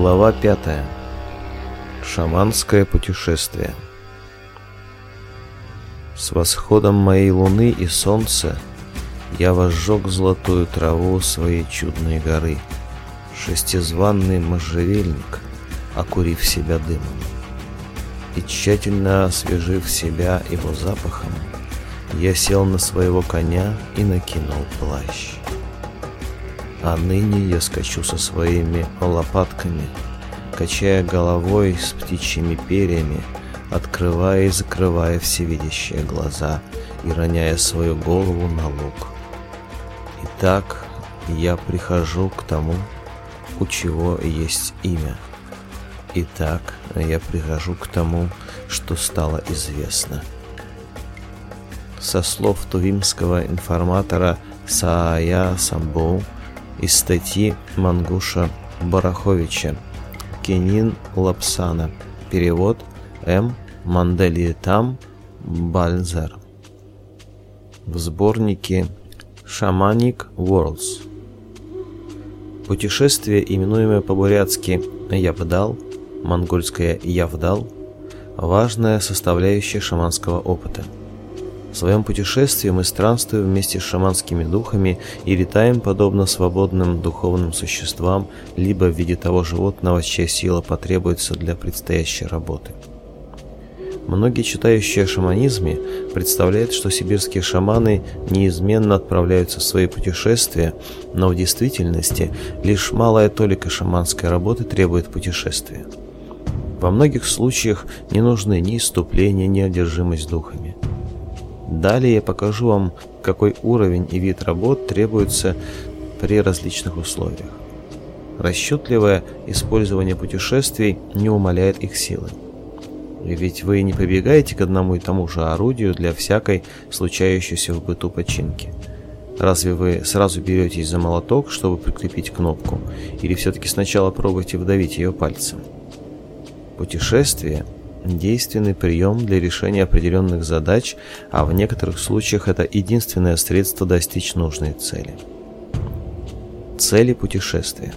Глава 5. Шаманское путешествие. С восходом моей луны и солнца я возжег золотую траву своей чудной горы, шестизванный можжевельник, окурив себя дымом. И тщательно освежив себя его запахом, я сел на своего коня и накинул плащ. А ныне я скачу со своими лопатками, качая головой с птичьими перьями, открывая и закрывая всевидящие глаза и роняя свою голову на лук. Итак, я прихожу к тому, у чего есть имя. Итак, я прихожу к тому, что стало известно. Со слов тувимского информатора Саая Самбоу, из статьи Мангуша Бараховича «Кенин Лапсана». Перевод М. Манделитам Бальзер. В сборнике «Шаманик Worlds. Путешествие, именуемое по-бурятски явдал, монгольское «Явдал», важная составляющая шаманского опыта – в своем путешествии мы странствуем вместе с шаманскими духами и летаем подобно свободным духовным существам, либо в виде того животного, чья сила потребуется для предстоящей работы. Многие читающие о шаманизме представляют, что сибирские шаманы неизменно отправляются в свои путешествия, но в действительности лишь малая толика шаманской работы требует путешествия. Во многих случаях не нужны ни иступления, ни одержимость духами. Далее я покажу вам, какой уровень и вид работ требуется при различных условиях. Расчетливое использование путешествий не умаляет их силы. Ведь вы не побегаете к одному и тому же орудию для всякой случающейся в быту починки. Разве вы сразу беретесь за молоток, чтобы прикрепить кнопку, или все-таки сначала пробуйте вдавить ее пальцем? Путешествие – действенный прием для решения определенных задач, а в некоторых случаях это единственное средство достичь нужной цели. Цели путешествия.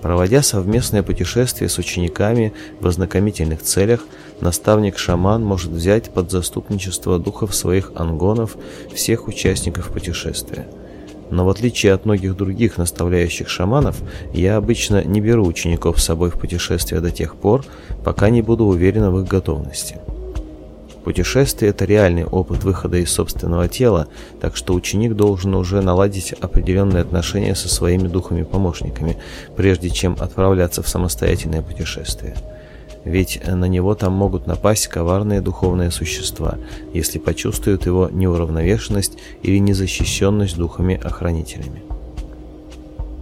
Проводя совместное путешествие с учениками в ознакомительных целях, наставник-шаман может взять под заступничество духов своих ангонов всех участников путешествия – но в отличие от многих других наставляющих шаманов, я обычно не беру учеников с собой в путешествие до тех пор, пока не буду уверена в их готовности. Путешествие – это реальный опыт выхода из собственного тела, так что ученик должен уже наладить определенные отношения со своими духами-помощниками, прежде чем отправляться в самостоятельное путешествие – ведь на него там могут напасть коварные духовные существа, если почувствуют его неуравновешенность или незащищенность духами-охранителями.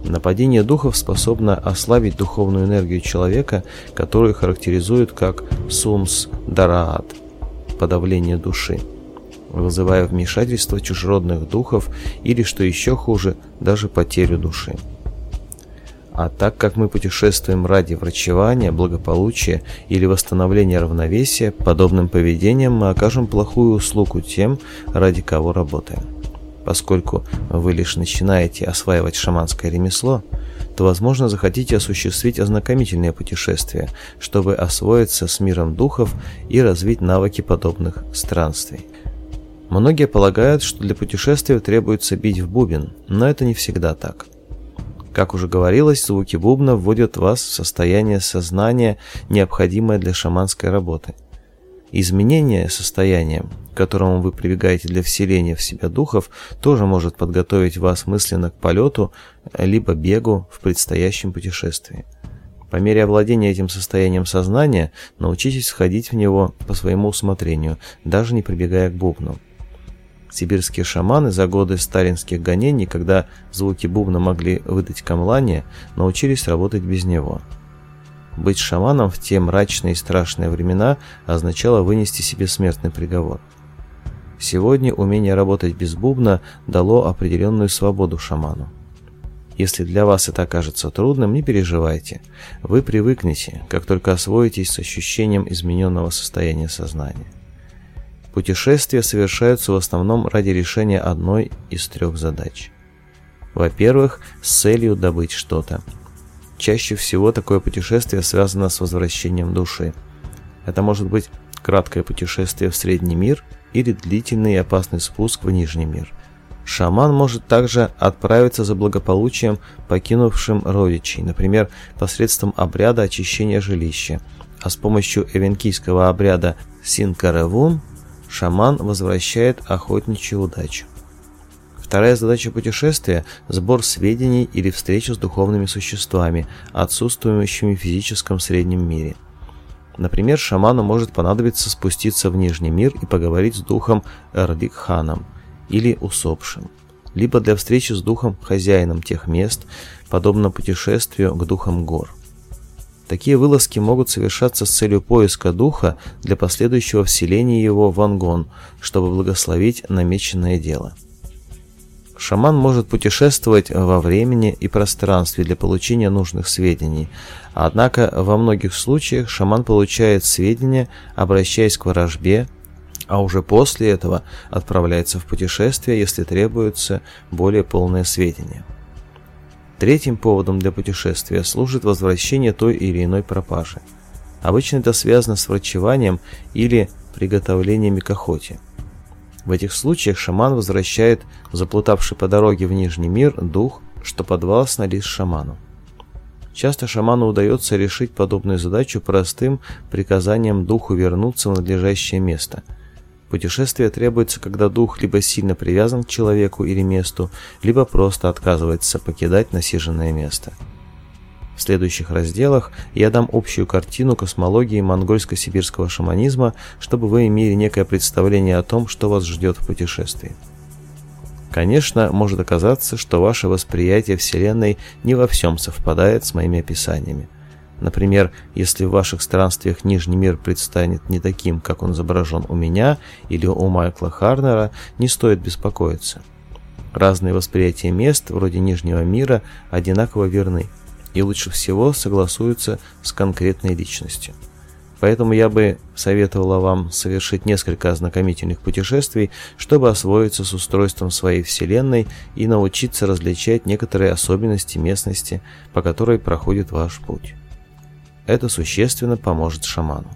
Нападение духов способно ослабить духовную энергию человека, которую характеризуют как сумс дараат – подавление души, вызывая вмешательство чужеродных духов или, что еще хуже, даже потерю души. А так как мы путешествуем ради врачевания, благополучия или восстановления равновесия, подобным поведением мы окажем плохую услугу тем, ради кого работаем. Поскольку вы лишь начинаете осваивать шаманское ремесло, то, возможно, захотите осуществить ознакомительное путешествие, чтобы освоиться с миром духов и развить навыки подобных странствий. Многие полагают, что для путешествия требуется бить в бубен, но это не всегда так. Как уже говорилось, звуки бубна вводят вас в состояние сознания, необходимое для шаманской работы. Изменение состояния, к которому вы прибегаете для вселения в себя духов, тоже может подготовить вас мысленно к полету, либо бегу в предстоящем путешествии. По мере овладения этим состоянием сознания научитесь входить в него по своему усмотрению, даже не прибегая к бубну. Сибирские шаманы за годы сталинских гонений, когда звуки бубна могли выдать камлане, научились работать без него. Быть шаманом в те мрачные и страшные времена означало вынести себе смертный приговор. Сегодня умение работать без бубна дало определенную свободу шаману. Если для вас это окажется трудным, не переживайте. Вы привыкнете, как только освоитесь с ощущением измененного состояния сознания. Путешествия совершаются в основном ради решения одной из трех задач. Во-первых, с целью добыть что-то. Чаще всего такое путешествие связано с возвращением души. Это может быть краткое путешествие в средний мир или длительный и опасный спуск в нижний мир. Шаман может также отправиться за благополучием покинувшим родичей, например, посредством обряда очищения жилища, а с помощью эвенкийского обряда Синкаревун Шаман возвращает охотничью удачу. Вторая задача путешествия – сбор сведений или встреча с духовными существами, отсутствующими в физическом среднем мире. Например, шаману может понадобиться спуститься в Нижний мир и поговорить с духом Эрдикханом или усопшим, либо для встречи с духом хозяином тех мест, подобно путешествию к духам гор – Такие вылазки могут совершаться с целью поиска духа для последующего вселения его в Ангон, чтобы благословить намеченное дело. Шаман может путешествовать во времени и пространстве для получения нужных сведений, однако во многих случаях шаман получает сведения, обращаясь к ворожбе, а уже после этого отправляется в путешествие, если требуются более полные сведения. Третьим поводом для путешествия служит возвращение той или иной пропажи. Обычно это связано с врачеванием или приготовлениями к охоте. В этих случаях шаман возвращает заплутавший по дороге в Нижний мир дух, что подвластно лишь шаману. Часто шаману удается решить подобную задачу простым приказанием духу вернуться в надлежащее место – Путешествие требуется, когда дух либо сильно привязан к человеку или месту, либо просто отказывается покидать насиженное место. В следующих разделах я дам общую картину космологии монгольско-сибирского шаманизма, чтобы вы имели некое представление о том, что вас ждет в путешествии. Конечно, может оказаться, что ваше восприятие Вселенной не во всем совпадает с моими описаниями – Например, если в ваших странствиях Нижний мир предстанет не таким, как он изображен у меня или у Майкла Харнера, не стоит беспокоиться. Разные восприятия мест, вроде Нижнего мира, одинаково верны и лучше всего согласуются с конкретной личностью. Поэтому я бы советовала вам совершить несколько ознакомительных путешествий, чтобы освоиться с устройством своей Вселенной и научиться различать некоторые особенности местности, по которой проходит ваш путь. Это существенно поможет шаману.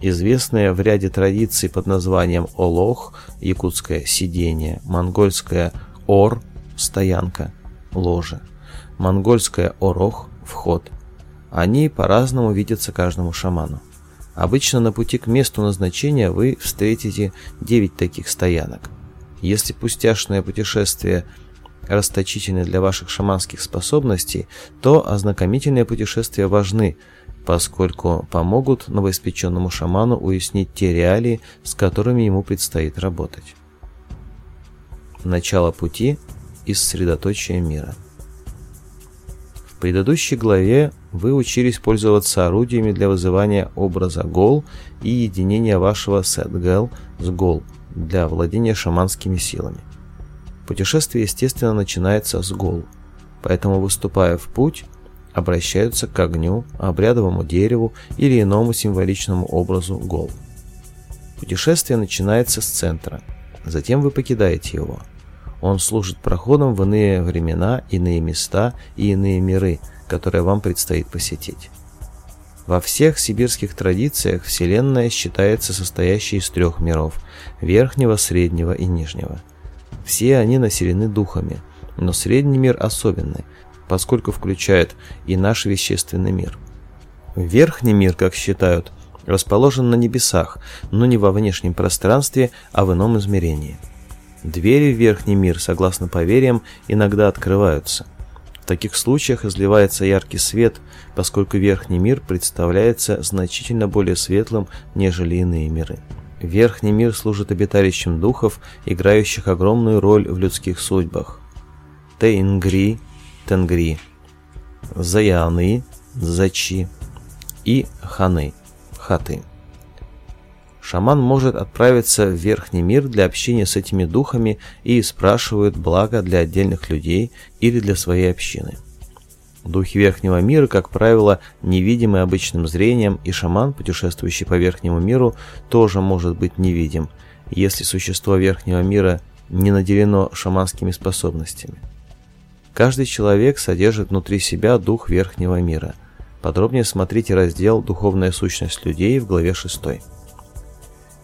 Известное в ряде традиций под названием олох, якутское сидение, монгольское ор, стоянка, ложе, монгольское орох, вход. Они по-разному видятся каждому шаману. Обычно на пути к месту назначения вы встретите 9 таких стоянок. Если пустяшное путешествие – расточительны для ваших шаманских способностей, то ознакомительные путешествия важны, поскольку помогут новоиспеченному шаману уяснить те реалии, с которыми ему предстоит работать. Начало пути из средоточия мира. В предыдущей главе вы учились пользоваться орудиями для вызывания образа гол и единения вашего сет-гел с гол для владения шаманскими силами. Путешествие, естественно, начинается с гол, поэтому, выступая в путь, обращаются к огню, обрядовому дереву или иному символичному образу гол. Путешествие начинается с центра, затем вы покидаете его. Он служит проходом в иные времена, иные места и иные миры, которые вам предстоит посетить. Во всех сибирских традициях Вселенная считается состоящей из трех миров – верхнего, среднего и нижнего – все они населены духами, но средний мир особенный, поскольку включает и наш вещественный мир. Верхний мир, как считают, расположен на небесах, но не во внешнем пространстве, а в ином измерении. Двери в верхний мир, согласно поверьям, иногда открываются. В таких случаях изливается яркий свет, поскольку верхний мир представляется значительно более светлым, нежели иные миры. Верхний мир служит обиталищем духов, играющих огромную роль в людских судьбах. Тенгри, Тенгри, Заяны, Зачи и Ханы, Хаты. Шаман может отправиться в верхний мир для общения с этими духами и спрашивает блага для отдельных людей или для своей общины. Духи верхнего мира, как правило, невидимы обычным зрением, и шаман, путешествующий по верхнему миру, тоже может быть невидим, если существо верхнего мира не наделено шаманскими способностями. Каждый человек содержит внутри себя дух верхнего мира. Подробнее смотрите раздел «Духовная сущность людей» в главе 6.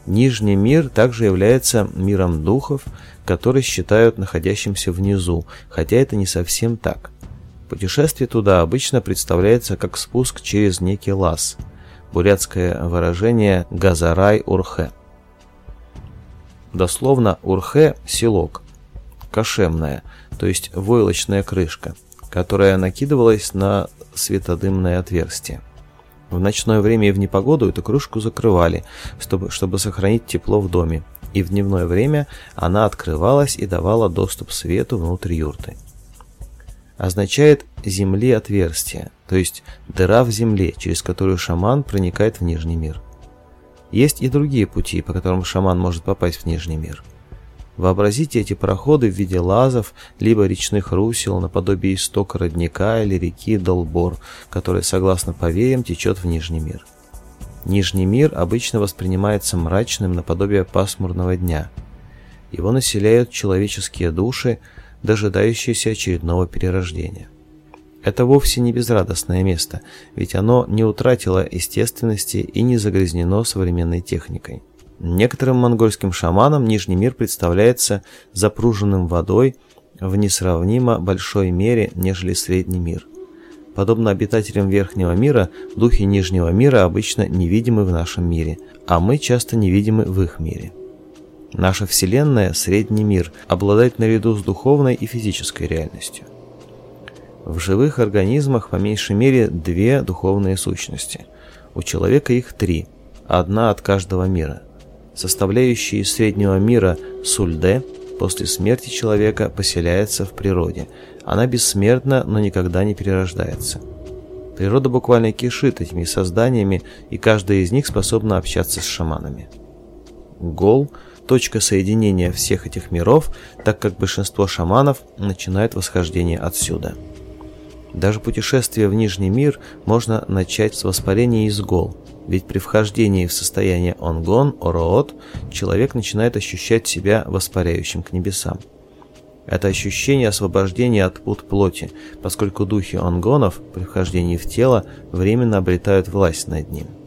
Нижний мир также является миром духов, которые считают находящимся внизу, хотя это не совсем так – Путешествие туда обычно представляется как спуск через некий лаз. Бурятское выражение «газарай-урхе». Дословно «урхе» – селок, кошемная, то есть войлочная крышка, которая накидывалась на светодымное отверстие. В ночное время и в непогоду эту крышку закрывали, чтобы, чтобы сохранить тепло в доме, и в дневное время она открывалась и давала доступ свету внутрь юрты означает «земли отверстие», то есть дыра в земле, через которую шаман проникает в Нижний мир. Есть и другие пути, по которым шаман может попасть в Нижний мир. Вообразите эти проходы в виде лазов, либо речных русел, наподобие истока родника или реки Долбор, которая, согласно повеям, течет в Нижний мир. Нижний мир обычно воспринимается мрачным наподобие пасмурного дня. Его населяют человеческие души, дожидающееся очередного перерождения. Это вовсе не безрадостное место, ведь оно не утратило естественности и не загрязнено современной техникой. Некоторым монгольским шаманам Нижний мир представляется запруженным водой в несравнимо большой мере, нежели Средний мир. Подобно обитателям Верхнего мира, духи Нижнего мира обычно невидимы в нашем мире, а мы часто невидимы в их мире. Наша Вселенная, средний мир, обладает наряду с духовной и физической реальностью. В живых организмах по меньшей мере две духовные сущности. У человека их три, одна от каждого мира. Составляющие среднего мира Сульде после смерти человека поселяется в природе. Она бессмертна, но никогда не перерождается. Природа буквально кишит этими созданиями, и каждая из них способна общаться с шаманами. Гол – точка соединения всех этих миров, так как большинство шаманов начинает восхождение отсюда. Даже путешествие в Нижний мир можно начать с воспарения из гол. ведь при вхождении в состояние онгон, ороот, человек начинает ощущать себя воспаряющим к небесам. Это ощущение освобождения от пут плоти, поскольку духи онгонов при вхождении в тело временно обретают власть над ним.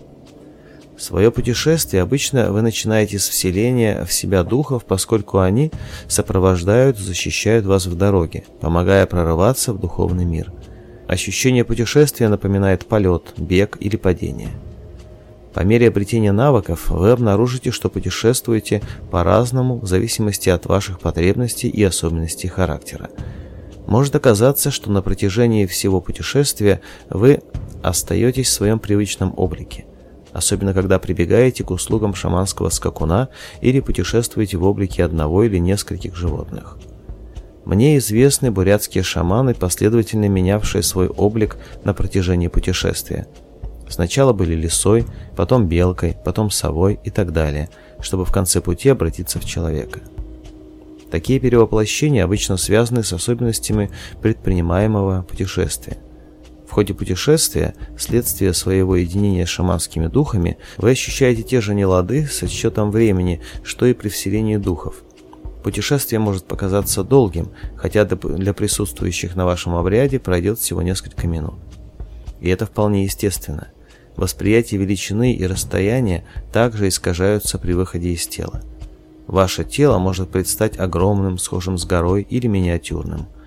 Свое путешествие обычно вы начинаете с вселения в себя духов, поскольку они сопровождают защищают вас в дороге, помогая прорываться в духовный мир. Ощущение путешествия напоминает полет, бег или падение. По мере обретения навыков вы обнаружите, что путешествуете по-разному в зависимости от ваших потребностей и особенностей характера. Может оказаться, что на протяжении всего путешествия вы остаетесь в своем привычном облике особенно когда прибегаете к услугам шаманского скакуна или путешествуете в облике одного или нескольких животных. Мне известны бурятские шаманы, последовательно менявшие свой облик на протяжении путешествия. Сначала были лисой, потом белкой, потом совой и так далее, чтобы в конце пути обратиться в человека. Такие перевоплощения обычно связаны с особенностями предпринимаемого путешествия – в ходе путешествия, вследствие своего единения с шаманскими духами, вы ощущаете те же нелады с отсчетом времени, что и при вселении духов. Путешествие может показаться долгим, хотя для присутствующих на вашем обряде пройдет всего несколько минут. И это вполне естественно. Восприятие величины и расстояния также искажаются при выходе из тела. Ваше тело может предстать огромным, схожим с горой или миниатюрным –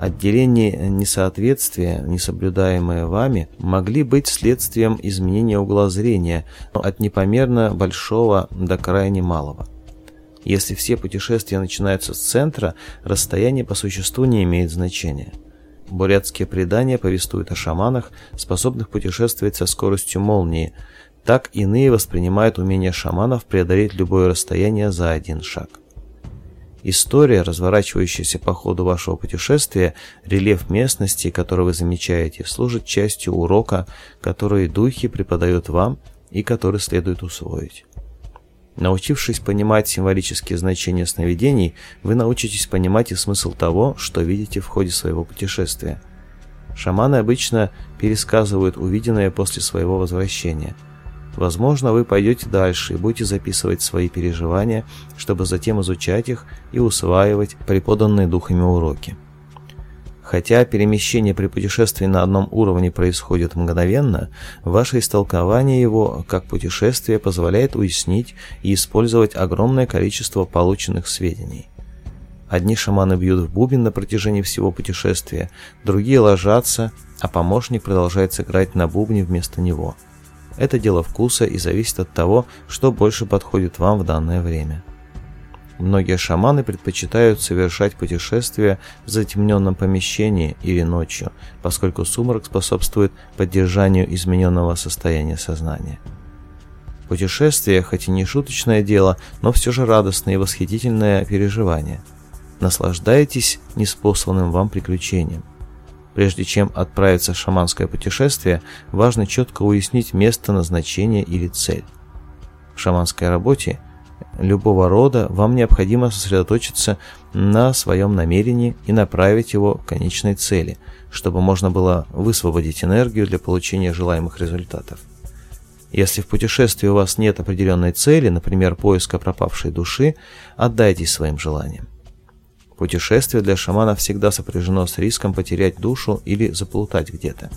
отделение несоответствия, несоблюдаемое вами, могли быть следствием изменения угла зрения от непомерно большого до крайне малого. Если все путешествия начинаются с центра, расстояние по существу не имеет значения. Бурятские предания повествуют о шаманах, способных путешествовать со скоростью молнии. Так иные воспринимают умение шаманов преодолеть любое расстояние за один шаг. История, разворачивающаяся по ходу вашего путешествия, рельеф местности, который вы замечаете, служит частью урока, который духи преподают вам и который следует усвоить. Научившись понимать символические значения сновидений, вы научитесь понимать и смысл того, что видите в ходе своего путешествия. Шаманы обычно пересказывают увиденное после своего возвращения – Возможно, вы пойдете дальше и будете записывать свои переживания, чтобы затем изучать их и усваивать преподанные духами уроки. Хотя перемещение при путешествии на одном уровне происходит мгновенно, ваше истолкование его как путешествие позволяет уяснить и использовать огромное количество полученных сведений. Одни шаманы бьют в бубен на протяжении всего путешествия, другие ложатся, а помощник продолжает сыграть на бубне вместо него – это дело вкуса и зависит от того, что больше подходит вам в данное время. Многие шаманы предпочитают совершать путешествия в затемненном помещении или ночью, поскольку сумрак способствует поддержанию измененного состояния сознания. Путешествие, хоть и не шуточное дело, но все же радостное и восхитительное переживание. Наслаждайтесь неспосланным вам приключением – Прежде чем отправиться в шаманское путешествие, важно четко уяснить место назначения или цель. В шаманской работе любого рода вам необходимо сосредоточиться на своем намерении и направить его к конечной цели, чтобы можно было высвободить энергию для получения желаемых результатов. Если в путешествии у вас нет определенной цели, например, поиска пропавшей души, отдайтесь своим желаниям. Путешествие для шамана всегда сопряжено с риском потерять душу или заплутать где-то.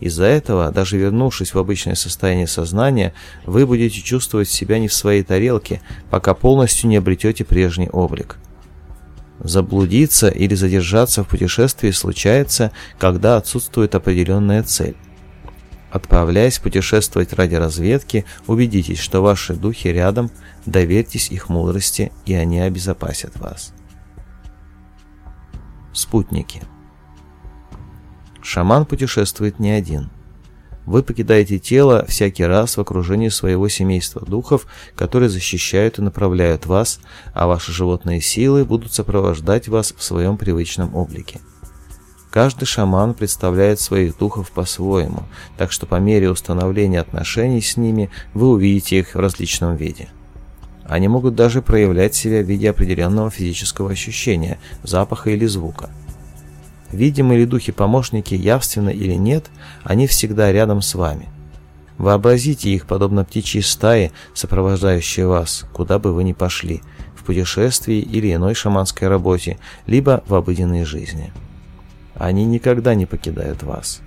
Из-за этого, даже вернувшись в обычное состояние сознания, вы будете чувствовать себя не в своей тарелке, пока полностью не обретете прежний облик. Заблудиться или задержаться в путешествии случается, когда отсутствует определенная цель. Отправляясь путешествовать ради разведки, убедитесь, что ваши духи рядом, доверьтесь их мудрости, и они обезопасят вас спутники. Шаман путешествует не один. Вы покидаете тело всякий раз в окружении своего семейства духов, которые защищают и направляют вас, а ваши животные силы будут сопровождать вас в своем привычном облике. Каждый шаман представляет своих духов по-своему, так что по мере установления отношений с ними вы увидите их в различном виде. Они могут даже проявлять себя в виде определенного физического ощущения, запаха или звука. Видимые ли духи-помощники явственно или нет, они всегда рядом с вами. Вообразите их, подобно птичьей стае, сопровождающей вас, куда бы вы ни пошли, в путешествии или иной шаманской работе, либо в обыденной жизни. Они никогда не покидают вас.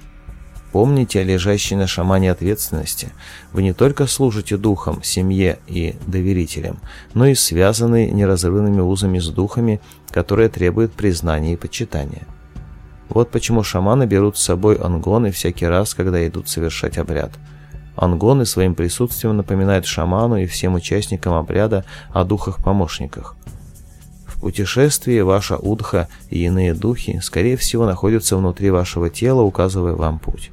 Помните о лежащей на шамане ответственности. Вы не только служите духом, семье и доверителям, но и связаны неразрывными узами с духами, которые требуют признания и почитания. Вот почему шаманы берут с собой ангоны всякий раз, когда идут совершать обряд. Ангоны своим присутствием напоминают шаману и всем участникам обряда о духах-помощниках. В путешествии ваша удха и иные духи, скорее всего, находятся внутри вашего тела, указывая вам путь.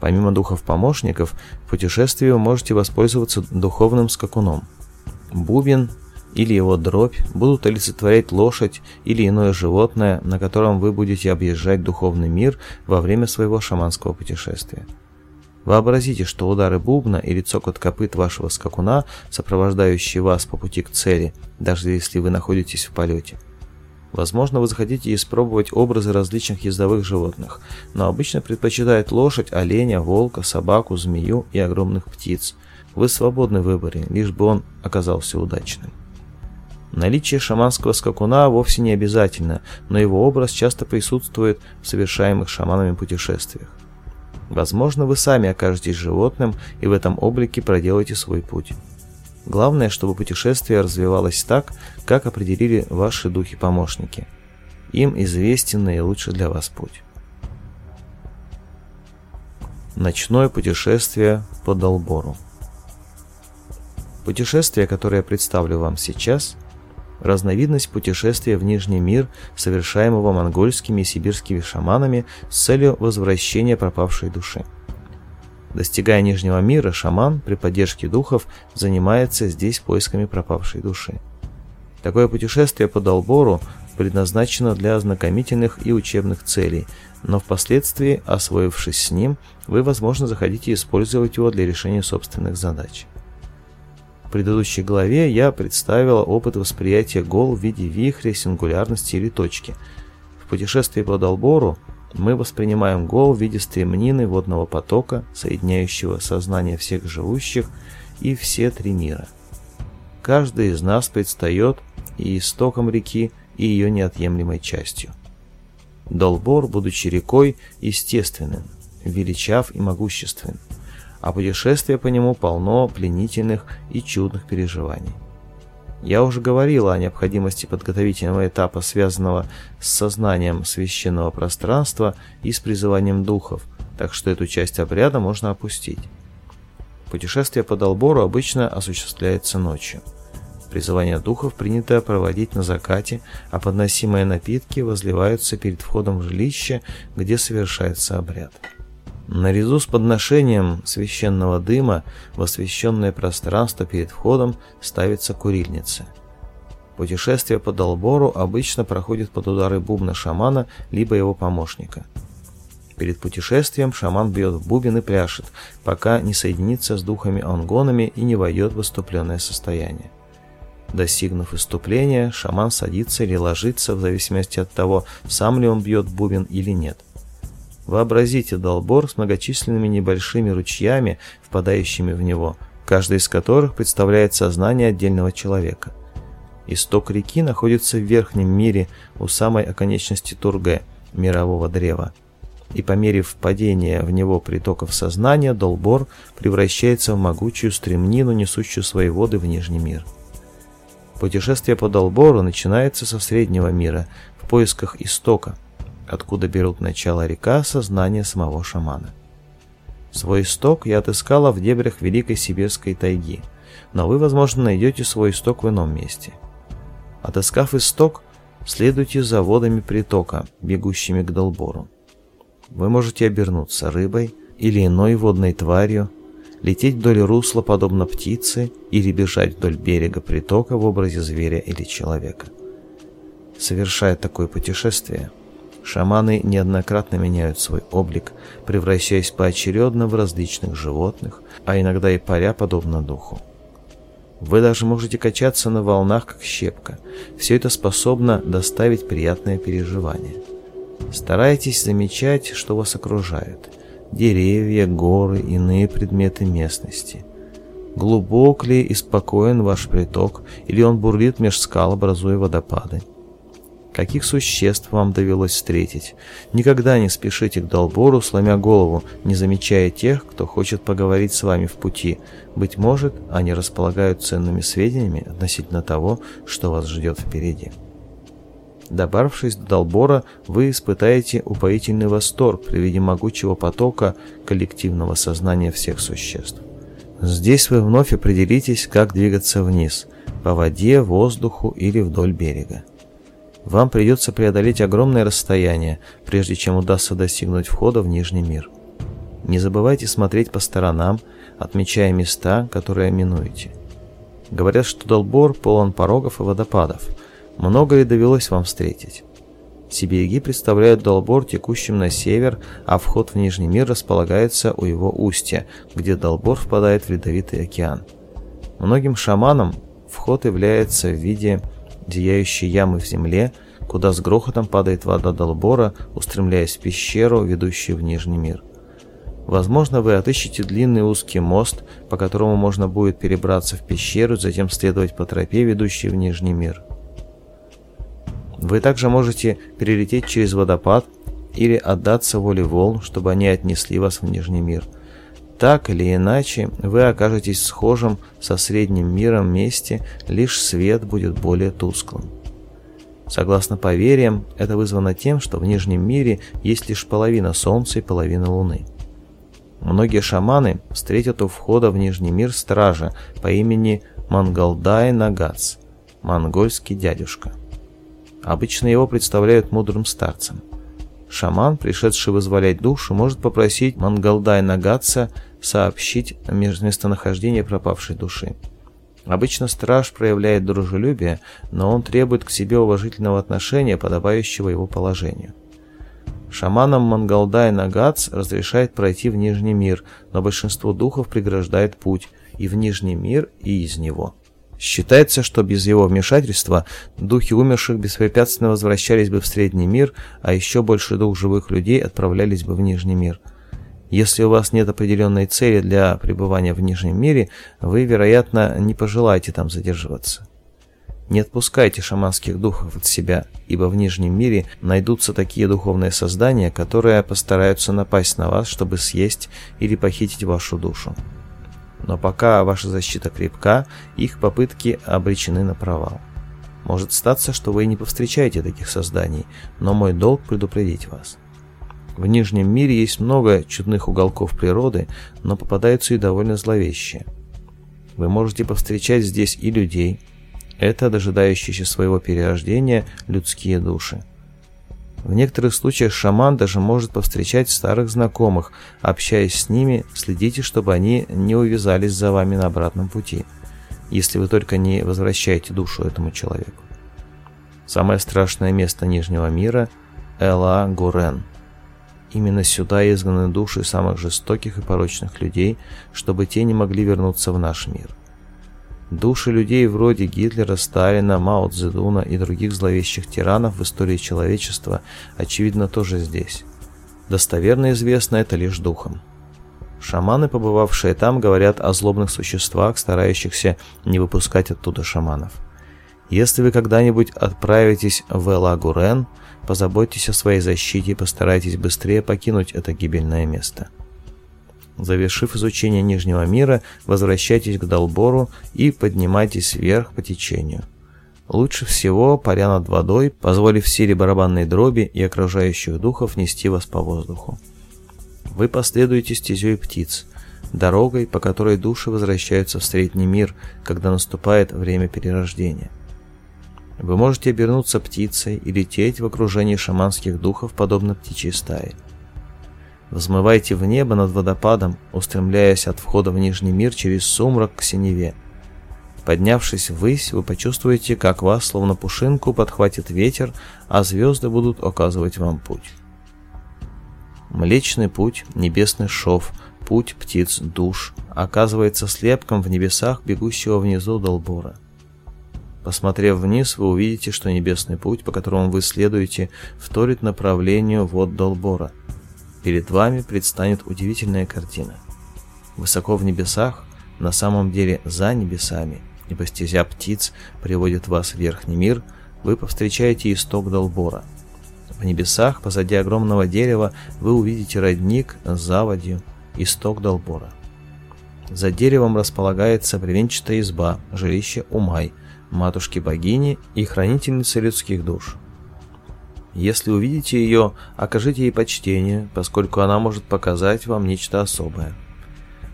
Помимо духов-помощников, в путешествии вы можете воспользоваться духовным скакуном. Бубен или его дробь будут олицетворять лошадь или иное животное, на котором вы будете объезжать духовный мир во время своего шаманского путешествия. Вообразите, что удары бубна или цокот копыт вашего скакуна, сопровождающие вас по пути к цели, даже если вы находитесь в полете – Возможно, вы захотите испробовать образы различных ездовых животных, но обычно предпочитают лошадь, оленя, волка, собаку, змею и огромных птиц. Вы свободны в выборе, лишь бы он оказался удачным. Наличие шаманского скакуна вовсе не обязательно, но его образ часто присутствует в совершаемых шаманами путешествиях. Возможно, вы сами окажетесь животным и в этом облике проделаете свой путь. Главное, чтобы путешествие развивалось так, как определили ваши духи-помощники. Им известен наилучший для вас путь. Ночное путешествие по Долбору Путешествие, которое я представлю вам сейчас – разновидность путешествия в Нижний мир, совершаемого монгольскими и сибирскими шаманами с целью возвращения пропавшей души. Достигая Нижнего мира, шаман при поддержке духов занимается здесь поисками пропавшей души. Такое путешествие по Долбору предназначено для ознакомительных и учебных целей, но впоследствии, освоившись с ним, вы, возможно, захотите использовать его для решения собственных задач. В предыдущей главе я представила опыт восприятия гол в виде вихря, сингулярности или точки. В путешествии по Долбору мы воспринимаем гол в виде стремнины водного потока, соединяющего сознание всех живущих и все три мира. Каждый из нас предстает и истоком реки, и ее неотъемлемой частью. Долбор, будучи рекой, естественным, величав и могущественным, а путешествие по нему полно пленительных и чудных переживаний. Я уже говорила о необходимости подготовительного этапа, связанного с сознанием священного пространства и с призыванием духов, так что эту часть обряда можно опустить. Путешествие по Долбору обычно осуществляется ночью. Призывание духов принято проводить на закате, а подносимые напитки возливаются перед входом в жилище, где совершается обряд. Наряду с подношением священного дыма в освященное пространство перед входом ставится курильница. Путешествие по долбору обычно проходит под удары бубна шамана либо его помощника. Перед путешествием шаман бьет в бубен и пляшет, пока не соединится с духами-онгонами и не войдет в выступленное состояние. Достигнув выступления, шаман садится или ложится, в зависимости от того, сам ли он бьет бубен или нет. Вообразите долбор с многочисленными небольшими ручьями, впадающими в него, каждый из которых представляет сознание отдельного человека. Исток реки находится в верхнем мире у самой оконечности Турге, мирового древа. И по мере впадения в него притоков сознания, долбор превращается в могучую стремнину, несущую свои воды в Нижний мир. Путешествие по долбору начинается со среднего мира, в поисках истока – откуда берут начало река сознание самого шамана. Свой исток я отыскала в дебрях Великой Сибирской тайги, но вы, возможно, найдете свой исток в ином месте. Отыскав исток, следуйте за водами притока, бегущими к долбору. Вы можете обернуться рыбой или иной водной тварью, лететь вдоль русла, подобно птице, или бежать вдоль берега притока в образе зверя или человека. Совершая такое путешествие, Шаманы неоднократно меняют свой облик, превращаясь поочередно в различных животных, а иногда и паря подобно духу. Вы даже можете качаться на волнах, как щепка. Все это способно доставить приятное переживание. Старайтесь замечать, что вас окружает. Деревья, горы, иные предметы местности. Глубок ли и спокоен ваш приток, или он бурлит меж скал, образуя водопады. Каких существ вам довелось встретить? Никогда не спешите к долбору, сломя голову, не замечая тех, кто хочет поговорить с вами в пути. Быть может, они располагают ценными сведениями относительно того, что вас ждет впереди. Добравшись до долбора, вы испытаете упоительный восторг при виде могучего потока коллективного сознания всех существ. Здесь вы вновь определитесь, как двигаться вниз – по воде, воздуху или вдоль берега. Вам придется преодолеть огромное расстояние, прежде чем удастся достигнуть входа в Нижний мир. Не забывайте смотреть по сторонам, отмечая места, которые минуете. Говорят, что долбор полон порогов и водопадов. Много ли довелось вам встретить? Сибиряги представляют долбор текущим на север, а вход в Нижний мир располагается у его устья, где долбор впадает в Ледовитый океан. Многим шаманам вход является в виде Деяющий ямы в земле, куда с грохотом падает вода долбора, устремляясь в пещеру, ведущую в Нижний мир. Возможно, вы отыщете длинный узкий мост, по которому можно будет перебраться в пещеру, затем следовать по тропе, ведущей в Нижний мир. Вы также можете перелететь через водопад или отдаться воле волн, чтобы они отнесли вас в Нижний мир – так или иначе, вы окажетесь схожим со средним миром месте, лишь свет будет более тусклым. Согласно поверьям, это вызвано тем, что в Нижнем мире есть лишь половина Солнца и половина Луны. Многие шаманы встретят у входа в Нижний мир стража по имени Мангалдай Нагац, монгольский дядюшка. Обычно его представляют мудрым старцем – Шаман, пришедший вызволять душу, может попросить Мангалдай Нагатса сообщить местонахождение пропавшей души. Обычно страж проявляет дружелюбие, но он требует к себе уважительного отношения, подобающего его положению. Шаманам Мангалдай Нагац разрешает пройти в Нижний мир, но большинство духов преграждает путь и в Нижний мир, и из него – Считается, что без его вмешательства духи умерших беспрепятственно возвращались бы в Средний мир, а еще больше дух живых людей отправлялись бы в Нижний мир. Если у вас нет определенной цели для пребывания в Нижнем мире, вы, вероятно, не пожелаете там задерживаться. Не отпускайте шаманских духов от себя, ибо в Нижнем мире найдутся такие духовные создания, которые постараются напасть на вас, чтобы съесть или похитить вашу душу но пока ваша защита крепка, их попытки обречены на провал. Может статься, что вы не повстречаете таких созданий, но мой долг предупредить вас. В Нижнем мире есть много чудных уголков природы, но попадаются и довольно зловещие. Вы можете повстречать здесь и людей. Это дожидающиеся своего перерождения людские души. В некоторых случаях шаман даже может повстречать старых знакомых. Общаясь с ними, следите, чтобы они не увязались за вами на обратном пути, если вы только не возвращаете душу этому человеку. Самое страшное место Нижнего мира – Эла Гурен. Именно сюда изгнаны души самых жестоких и порочных людей, чтобы те не могли вернуться в наш мир. Души людей вроде Гитлера, Сталина, Мао Цзэдуна и других зловещих тиранов в истории человечества, очевидно, тоже здесь. Достоверно известно это лишь духом. Шаманы, побывавшие там, говорят о злобных существах, старающихся не выпускать оттуда шаманов. Если вы когда-нибудь отправитесь в Элагурен, позаботьтесь о своей защите и постарайтесь быстрее покинуть это гибельное место завершив изучение Нижнего мира, возвращайтесь к Долбору и поднимайтесь вверх по течению. Лучше всего, паря над водой, позволив силе барабанной дроби и окружающих духов нести вас по воздуху. Вы последуете стезей птиц, дорогой, по которой души возвращаются в средний мир, когда наступает время перерождения. Вы можете обернуться птицей и лететь в окружении шаманских духов, подобно птичьей стае. Взмывайте в небо над водопадом, устремляясь от входа в Нижний мир через сумрак к синеве. Поднявшись ввысь, вы почувствуете, как вас, словно пушинку, подхватит ветер, а звезды будут оказывать вам путь. Млечный путь, небесный шов, путь птиц душ, оказывается слепком в небесах бегущего внизу долбора. Посмотрев вниз, вы увидите, что небесный путь, по которому вы следуете, вторит направлению вод долбора перед вами предстанет удивительная картина. Высоко в небесах, на самом деле за небесами, ибо стезя птиц приводит вас в верхний мир, вы повстречаете исток Долбора. В небесах, позади огромного дерева, вы увидите родник с заводью, исток Долбора. За деревом располагается бревенчатая изба, жилище Умай, матушки-богини и хранительницы людских душ – если увидите ее, окажите ей почтение, поскольку она может показать вам нечто особое.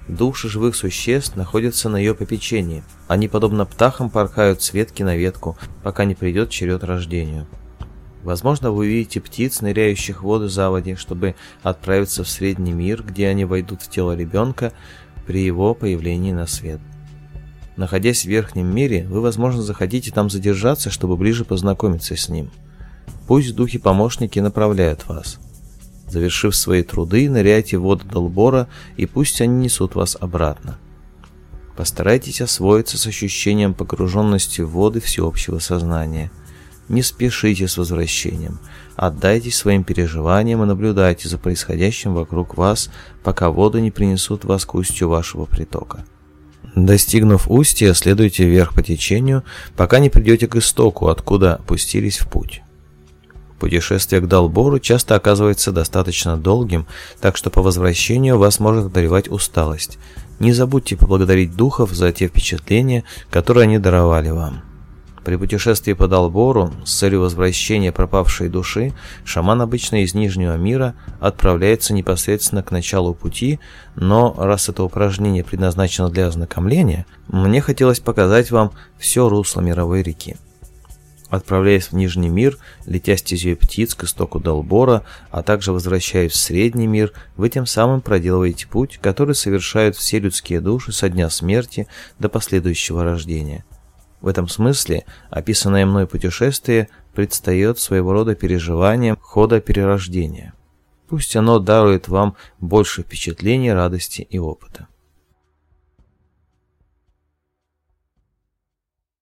Души живых существ находятся на ее попечении. Они, подобно птахам, порхают с ветки на ветку, пока не придет черед рождению. Возможно, вы увидите птиц, ныряющих в воду заводи, чтобы отправиться в средний мир, где они войдут в тело ребенка при его появлении на свет. Находясь в верхнем мире, вы, возможно, захотите там задержаться, чтобы ближе познакомиться с ним. Пусть духи-помощники направляют вас. Завершив свои труды, ныряйте в воду долбора, и пусть они несут вас обратно. Постарайтесь освоиться с ощущением погруженности в воды всеобщего сознания. Не спешите с возвращением. отдайте своим переживаниям и наблюдайте за происходящим вокруг вас, пока воды не принесут вас к устью вашего притока. Достигнув устья, следуйте вверх по течению, пока не придете к истоку, откуда пустились в путь. Путешествие к Долбору часто оказывается достаточно долгим, так что по возвращению вас может одолевать усталость. Не забудьте поблагодарить духов за те впечатления, которые они даровали вам. При путешествии по Долбору с целью возвращения пропавшей души шаман обычно из Нижнего мира отправляется непосредственно к началу пути, но раз это упражнение предназначено для ознакомления, мне хотелось показать вам все русло мировой реки отправляясь в Нижний мир, летя стезей птиц к истоку Долбора, а также возвращаясь в Средний мир, вы тем самым проделываете путь, который совершают все людские души со дня смерти до последующего рождения. В этом смысле описанное мной путешествие предстает своего рода переживанием хода перерождения. Пусть оно дарует вам больше впечатлений, радости и опыта.